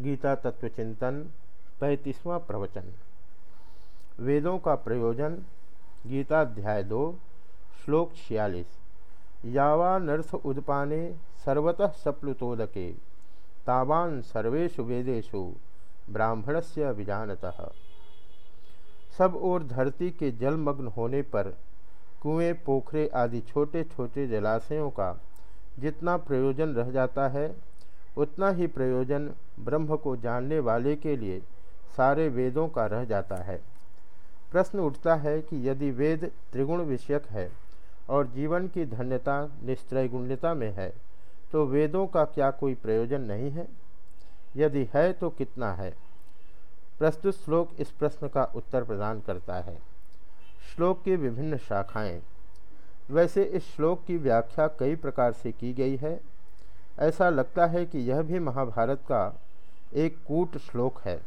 गीता तत्व चिंतन पैंतीसवां प्रवचन। वेदों का प्रयोजन गीता अध्याय दो, श्लोक छियालीस। यावानर्थ उदपाने सर्वतः सप्लुतोदके, तावान सर्वेशु वेदेशु ब्राह्मणस्य विजानतः। सब और धरती के जलमग्न होने पर, कुएँ, पोखरे आदि छोटे छोटे जलाशयों का जितना प्रयोजन रह जाता है, उतना ही प्रयोजन ब्रह्म को जानने वाले के लिए सारे वेदों का रह जाता है। प्रश्न उठता है कि यदि वेद त्रिगुण विषयक है और जीवन की धन्यता निश्चयगुण्यता में है तो वेदों का क्या कोई प्रयोजन नहीं है? यदि है तो कितना है? प्रस्तुत श्लोक इस प्रश्न का उत्तर प्रदान करता है। श्लोक की विभिन्न शाखाएँ। वैसे इस श्लोक की व्याख्या कई प्रकार से की गई है। ऐसा लगता है कि यह भी महाभारत का एक कूट श्लोक है।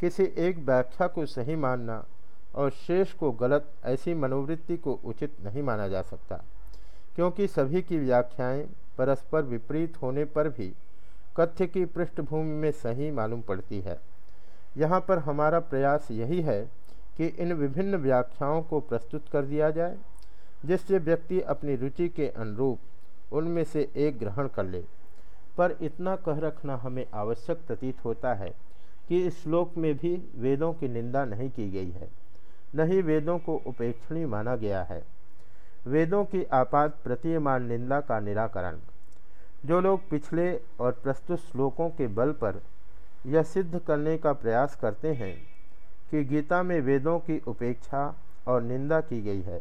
किसी एक व्याख्या को सही मानना और शेष को गलत ऐसी मनोवृत्ति को उचित नहीं माना जा सकता, क्योंकि सभी की व्याख्याएँ परस्पर विपरीत होने पर भी कथ्य की पृष्ठभूमि में सही मालूम पड़ती है। यहाँ पर हमारा प्रयास यही है कि इन विभिन्न व्याख्याओं को प्रस्तुत कर दिया जाए, जिससे व्यक्ति अपनी रुचि के अनुरूप उनमें से एक ग्रहण कर ले। पर इतना कह रखना हमें आवश्यक प्रतीत होता है कि इस श्लोक में भी वेदों की निंदा नहीं की गई है, न ही वेदों को उपेक्षणीय माना गया है। वेदों की आपात प्रतीयमान निंदा का निराकरण। जो लोग पिछले और प्रस्तुत श्लोकों के बल पर यह सिद्ध करने का प्रयास करते हैं कि गीता में वेदों की उपेक्षा और निंदा की गई है,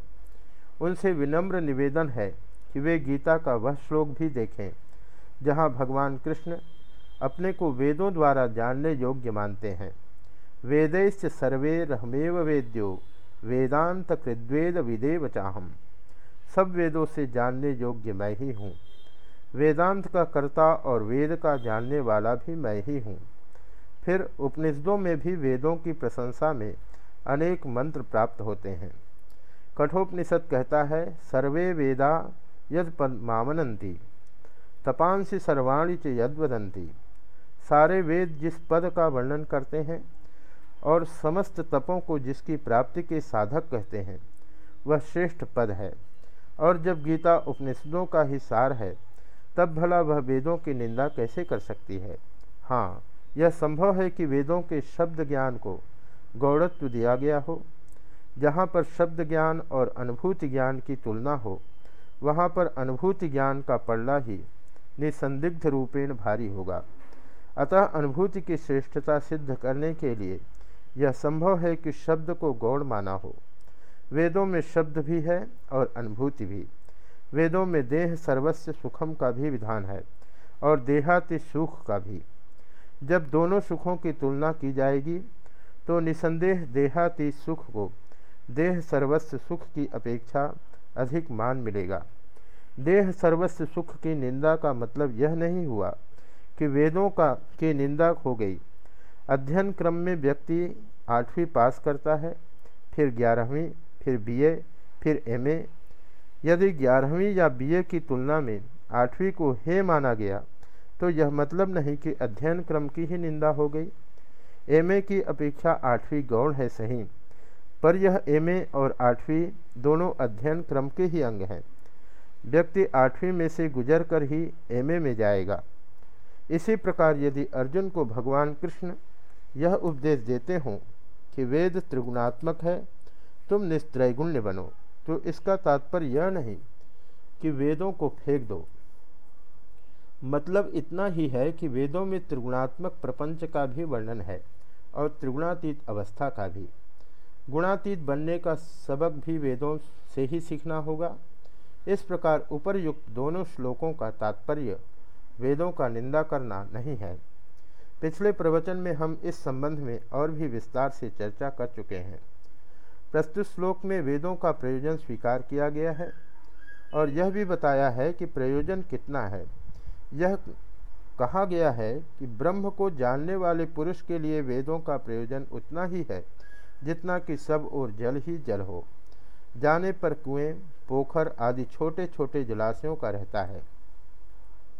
उनसे विनम्र निवेदन है कि वे गीता का वह श्लोक भी देखें, जहाँ भगवान कृष्ण अपने को वेदों द्वारा जानने योग्य मानते हैं। वेदैश्च सर्वे रहमेव वेद्यो, वेदांत कृद्वेद विदेव चाहम। सब वेदों से जानने योग्य मैं ही हूँ। वेदांत का कर्ता और वेद का जानने वाला भी मैं ही हूँ। फिर उपनिषदों में भी वेदों की प्रशंसा में अनेक मंत्र प्राप्त होते हैं। कठोपनिषद कहता है, सर्वे वेदा यद मामनंती तपांसी सर्वाणी च यदवदंती सारे वेद जिस पद का वर्णन करते हैं और समस्त तपों को जिसकी प्राप्ति के साधक कहते हैं, वह श्रेष्ठ पद है। और जब गीता उपनिषदों का ही सार है, तब भला वह वेदों की निंदा कैसे कर सकती है? हाँ यह संभव है कि वेदों के शब्द ज्ञान को गौरत्व दिया गया हो, जहाँ पर शब्द ज्ञान और अनुभूति ज्ञान की तुलना हो। वहाँ पर अनुभूति ज्ञान का पल्ला ही निसंदिग्ध रूपेण भारी होगा। अतः अनुभूति की श्रेष्ठता सिद्ध करने के लिए यह संभव है कि शब्द को गौड़ माना हो। वेदों में शब्द भी है और अनुभूति भी। वेदों में देह सर्वस्व सुखम का भी विधान है और देहाति सुख का भी। जब दोनों सुखों की तुलना की जाएगी तो निसंदेह देहाति सुख को, देह सर्वस्व सुख की अपेक्षा अधिक मान मिलेगा। देह सर्वस्व सुख की निंदा का मतलब यह नहीं हुआ कि वेदों का, की निंदा हो गई। अध्ययन क्रम में व्यक्ति आठवीं पास करता है, फिर ग्यारहवीं, फिर बीए, फिर एमए। यदि ग्यारहवीं या बीए की तुलना में आठवीं को हे माना गया तो यह मतलब नहीं कि अध्ययन क्रम की ही निंदा हो गई। एमए की अपेक्षा आठवीं गौण है सही। पर यह एमए और आठवीं दोनों अध्ययन क्रम के ही अंग हैं। व्यक्ति आठवीं में से गुजर कर ही एमए में जाएगा। इसी प्रकार यदि अर्जुन को भगवान कृष्ण यह उपदेश देते हों कि वेद त्रिगुणात्मक है, तुम निस्त्रैगुण्य बनो तो इसका तात्पर्य यह नहीं कि वेदों को फेंक दो। मतलब इतना ही है कि वेदों में त्रिगुणात्मक प्रपंच का भी वर्णन है और त्रिगुणातीत अवस्था का भी। गुणातीत बनने का सबक भी वेदों से ही सीखना होगा। इस प्रकार उपरयुक्त दोनों श्लोकों का तात्पर्य वेदों का निंदा करना नहीं है। पिछले प्रवचन में हम इस संबंध में और भी विस्तार से चर्चा कर चुके हैं। प्रस्तुत श्लोक में वेदों का प्रयोजन स्वीकार किया गया है और यह भी बताया है कि प्रयोजन कितना है। यह कहा गया है कि ब्रह्म को जानने वाले पुरुष के लिए वेदों का प्रयोजन उतना ही है जितना कि सब और जल ही जल हो। जाने पर कुएँ, पोखर आदि छोटे छोटे जलाशयों का रहता है।